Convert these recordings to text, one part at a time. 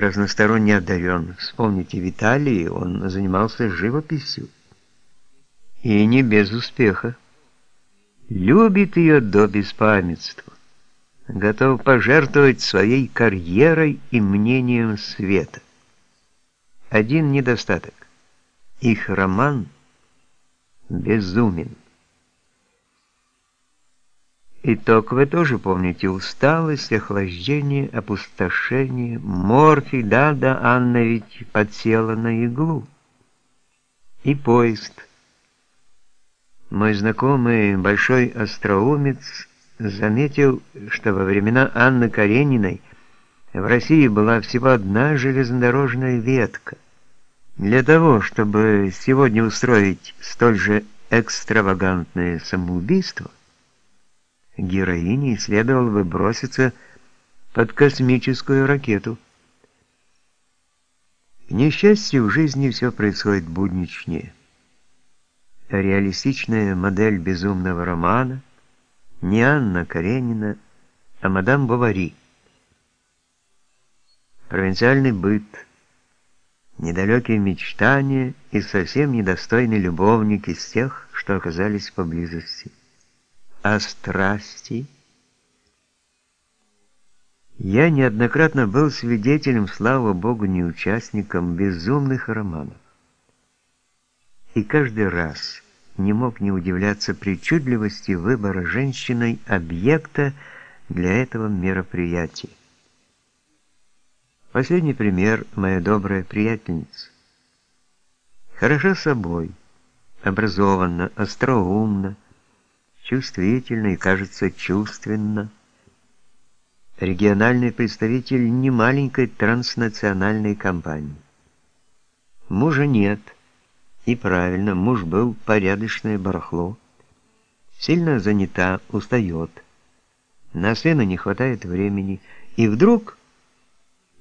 разносторонне одарен. Вспомните, в он занимался живописью. И не без успеха. Любит ее до беспамятства. Готов пожертвовать своей карьерой и мнением света. Один недостаток. Их роман безумен. Итог вы тоже помните. Усталость, охлаждение, опустошение, морфий. Да-да, Анна ведь подсела на иглу. И поезд. Мой знакомый, большой остроумец, заметил, что во времена Анны Карениной в России была всего одна железнодорожная ветка. Для того, чтобы сегодня устроить столь же экстравагантное самоубийство, героине следовало бы броситься под космическую ракету. К несчастью, в жизни все происходит будничнее. Реалистичная модель безумного романа не Анна Каренина, а мадам Бавари. Провинциальный быт, недалекие мечтания и совсем недостойный любовник из тех, что оказались поблизости о страсти. Я неоднократно был свидетелем, слава богу, не участником безумных романов. И каждый раз не мог не удивляться причудливости выбора женщиной объекта для этого мероприятия. Последний пример – моя добрая приятельница. Хороша собой, образованна, остроумна, чувствительно и, кажется, чувственно. Региональный представитель немаленькой транснациональной компании. Мужа нет. И правильно, муж был порядочное барахло. Сильно занята, устает. На сына не хватает времени. И вдруг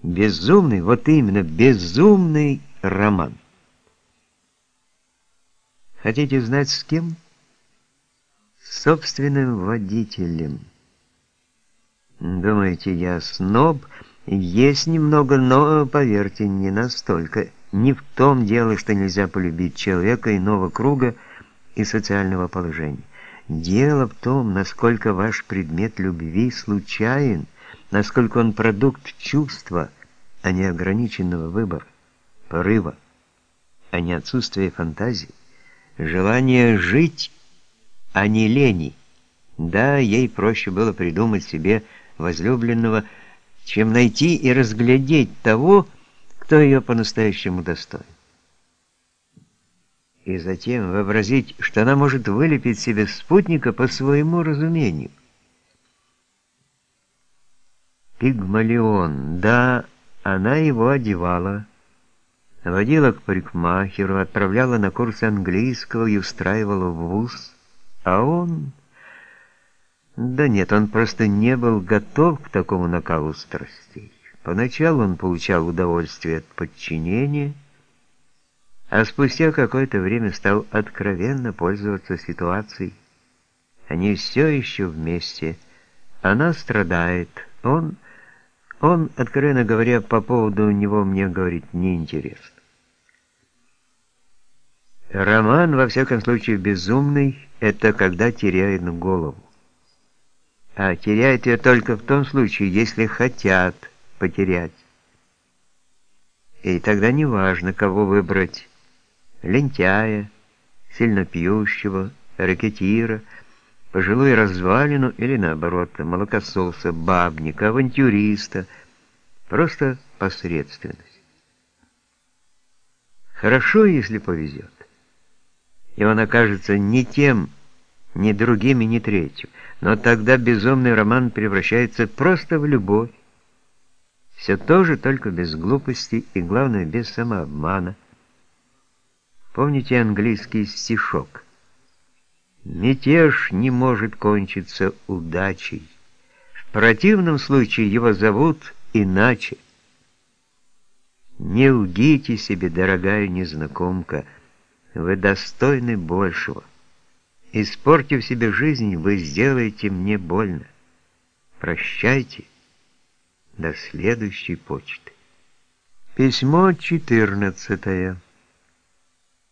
безумный, вот именно безумный роман. Хотите знать с кем? Собственным водителем. Думаете, я сноб? Есть немного, но, поверьте, не настолько. Не в том дело, что нельзя полюбить человека иного круга и социального положения. Дело в том, насколько ваш предмет любви случайен, насколько он продукт чувства, а не ограниченного выбора, порыва, а не отсутствия фантазии, желания жить а не лени. Да, ей проще было придумать себе возлюбленного, чем найти и разглядеть того, кто ее по-настоящему достоин. И затем вообразить, что она может вылепить себе спутника по своему разумению. Пигмалион, да, она его одевала, водила к парикмахеру, отправляла на курсы английского и устраивала в вуз, а он... Да нет, он просто не был готов к такому накалу страстей. Поначалу он получал удовольствие от подчинения, а спустя какое-то время стал откровенно пользоваться ситуацией. Они все еще вместе. Она страдает. Он... Он, откровенно говоря, по поводу него мне говорить неинтересно. Роман, во всяком случае, безумный, это когда теряет голову. А теряют ее только в том случае, если хотят потерять. И тогда не важно, кого выбрать. Лентяя, сильно пьющего, ракетира, пожилую развалину или, наоборот, молокососа, бабника, авантюриста, просто посредственность. Хорошо, если повезет и он окажется не тем, ни другим и ни третьим. Но тогда безумный роман превращается просто в любовь. Все тоже, только без глупости и, главное, без самообмана. Помните английский стишок? «Мятеж не может кончиться удачей. В противном случае его зовут иначе. Не лгите себе, дорогая незнакомка, — вы достойны большего. Испортив себе жизнь, вы сделаете мне больно. Прощайте. До следующей почты. Письмо четырнадцатое.